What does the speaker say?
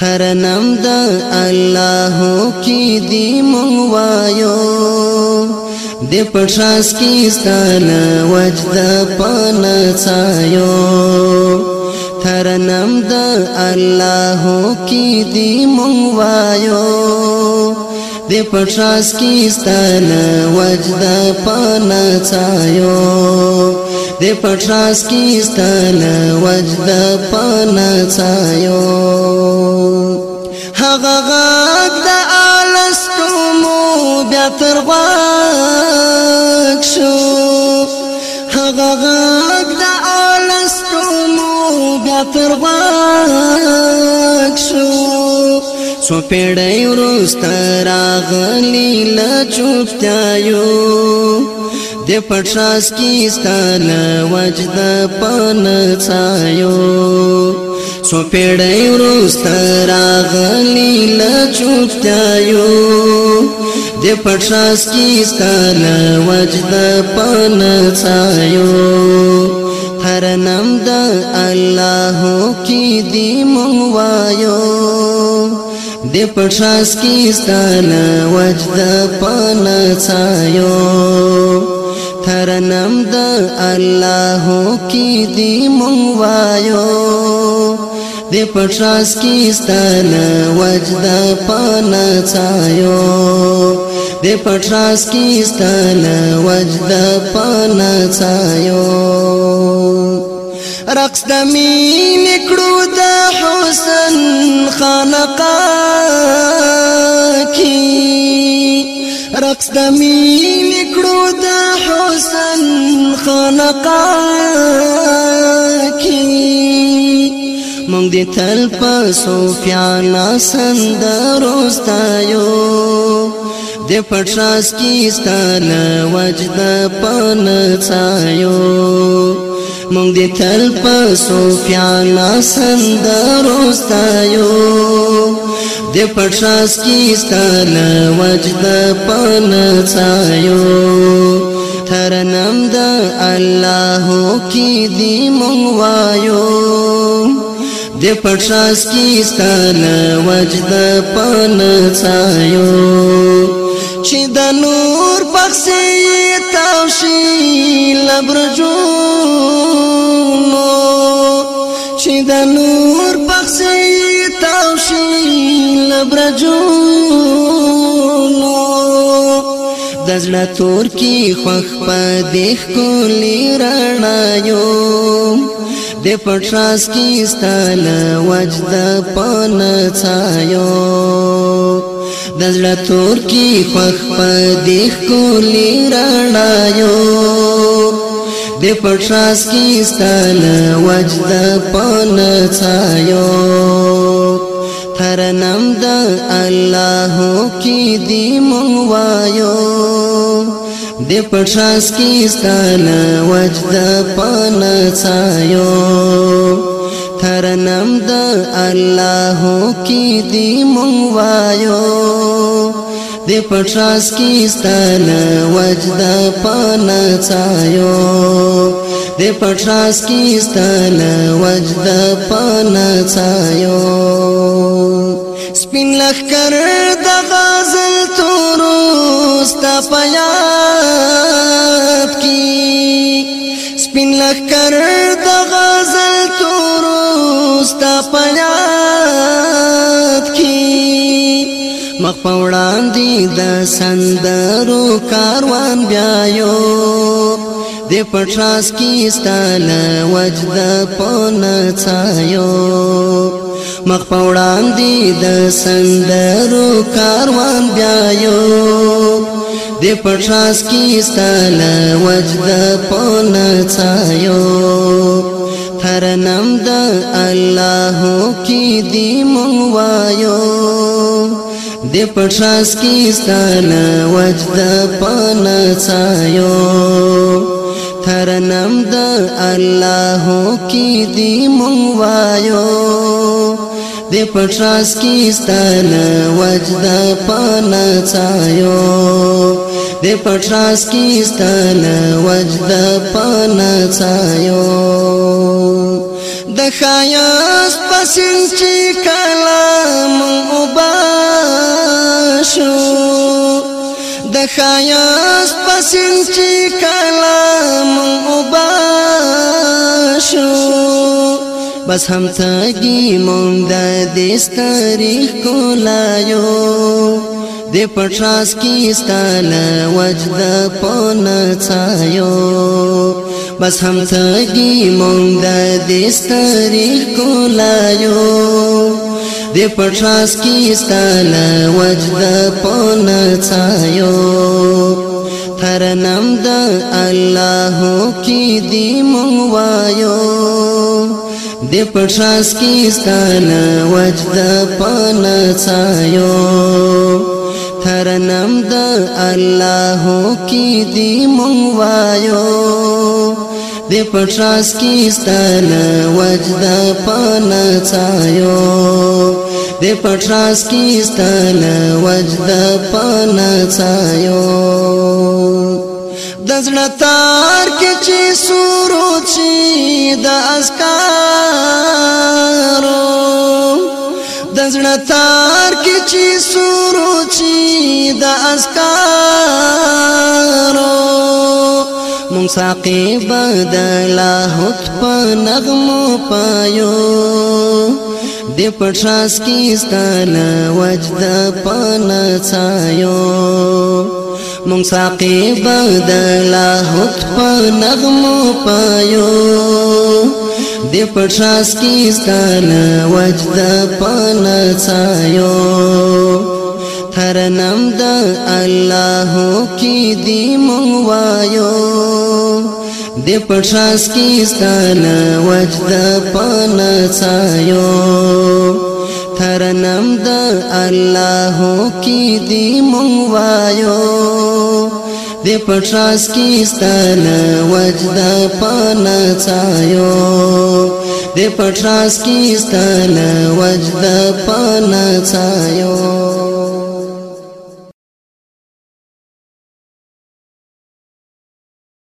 हर नमद अल्लाह की दी मुवायो दे पठास की स्थान वजद पन छायो थर नमद अल्लाह की दी मुवायो دی پټراس کیستان وجدا پانا چایو دی پټراس کیستان وجدا پانا چایو څو پیړۍ وروسته راغلی له چوپتیایو د پټ راز کې ستانه وجد پن څایو څو پیړۍ وروسته راغلی له چوپتیایو د پټ راز کې ستانه وجد پن څایو هر نام د الله کی دی مونږ وایو د پښاس کې ستانه وجد پانا سایو ترنم د الله کی دی مونږ وایو د پټراس کی ستان وجد پانا چایو د پټراس کی ستان وجد پانا چایو رقص د مینې کړو د حسن خانقا کی رقص د مینې کړو د حسن خانقا کی مونږ دې تل په سوفیانا سندرو ستایو د پټراس کی ستانه وجد پن څایو مونږ دې تل په سوفیانا سندرو ستایو د پټراس کی ستل وجد پن څایو ترنم د الله کی دی مونږ وایو د پټراس کی ستل وجد پن څایو چې د نور بخشي تاوشي لبر برجونو د زړه تور کې خوخ په دیخ کولی رڼا یو د پټراس کې ستاله وجد پن چایو د زړه تور کې خوخ په دیخ کولی رڼا یو د پټراس کې ستاله وجد پن چایو هر نام د الله کی دی مونږ وایو د پټاس کی ستان وجد پن سایو هر نام د الله کی دی مونږ وایو د پټاس کی ستان وجد پن سایو د پټاس کی ستان وجد پن سایو سپین لخر د غزل تورو ستا پیاد کی سپین لخر د غزل تورو ستا پیاد کی مخ پوڑان دی د سندرو کاروان بیايو د پټراس کی ستاله وجد پونه چایو مخ پوڑان دی د سندرو کاروان بیایو دی پټراس کی ستل وجد پون چایو ترنم د الله کی دی موایو دی پټراس کی ستل وجد پون چایو ترنم د الله کی دی موایو د پټراس کې ستان وجدا پانا چایو د پټراس کې ستان وجدا پانا چایو د خیاس پسین چې کلام وباشو د خیاس پسین چې کلام وباشو बस हम सगी मुंदा देश तारीख को लायो दे पठास की स्ताल वजद पौन छायो बस हम सगी मुंदा देश तारीख को लायो दे पठास की स्ताल वजद पौन छायो थर नम्द अल्लाह की दी मंगवायो د پټاس کې ستانه وجد پنا سایو هر نام د الله کې دی مونږ وایو د پټاس کې ستانه وجد پنا سایو د پټاس کې ستانه وجد پنا سایو دزړتار کې چې سورو چې د اسکارو دزړتار کې چې سورو چې د اسکارو مون ساقي بدل هوت په نغمو پایو د پټراس کې ستانه وجد پنځایو مون ساقي بدل هوت په نغمو پایو د پرشاس کی ستان وجد پن سایو هر نام د الله کی دی مون وایو د پرشاس کی ستان وجد پن سایو حرنم د الله کی دی مونږ وایو د پټراس کی ستان وجدا پانا چایو د پټراس کی ستان وجدا پانا چایو